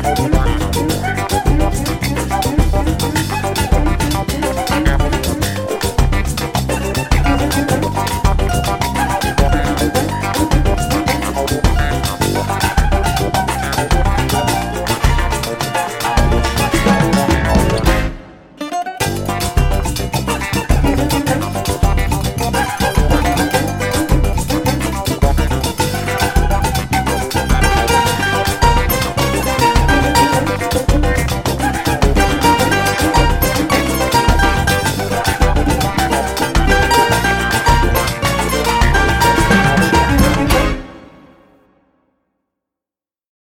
I'm